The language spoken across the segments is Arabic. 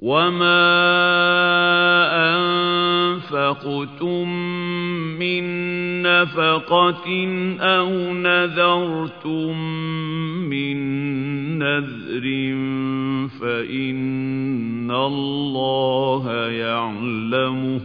وَمَا أَنفَقْتُم مِّن نَّفَقَةٍ أَوْ نَذَرْتُم مِّن نَّذْرٍ فَإِنَّ اللَّهَ يَعْلَمُهُ ۗ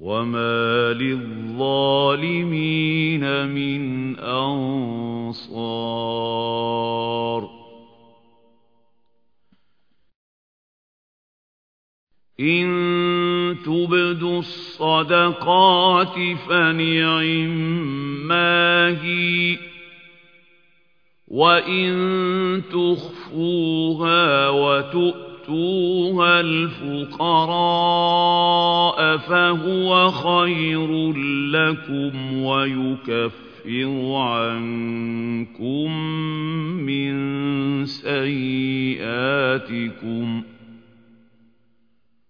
وَمَا لِلظَّالِمِينَ مِنْ أَنصَارٍ إِن تُبْدُوا الصَّدَقَاتِ فَنِعِمَّا هِيَ ۖ وَإِن تُخْفُوهَا وَتُؤْتُوهَا الْفُقَرَاءَ فَهُوَ خَيْرٌ لَّكُمْ وَيُكَفِّرُ عَنكُم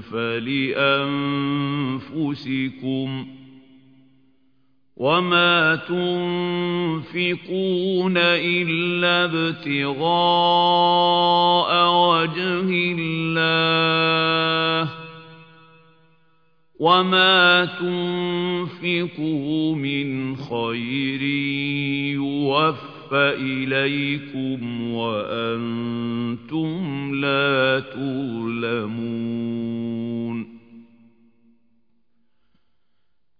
فَلِأَنفُسِكُمْ ۚ وَمَا تُنفِقُونَ إِلَّا ابْتِغَاءَ وَجْهِ اللَّهِ ۚ وَمَا تُنفِقُوا مِنْ خَيْرٍ يُوَفَّ إِلَيْكُمْ وَأَنتُمْ لَا تُظْلَمُونَ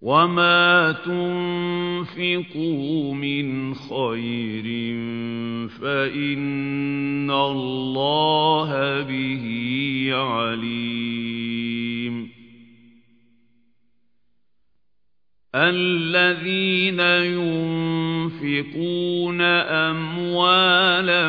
وَمَا تُنفِقُوا مِنْ خَيْرٍ فَإِنَّ اللَّهَ بِهِ عَلِيمٌ الَّذِينَ يُنفِقُونَ أَمْوَالَهُم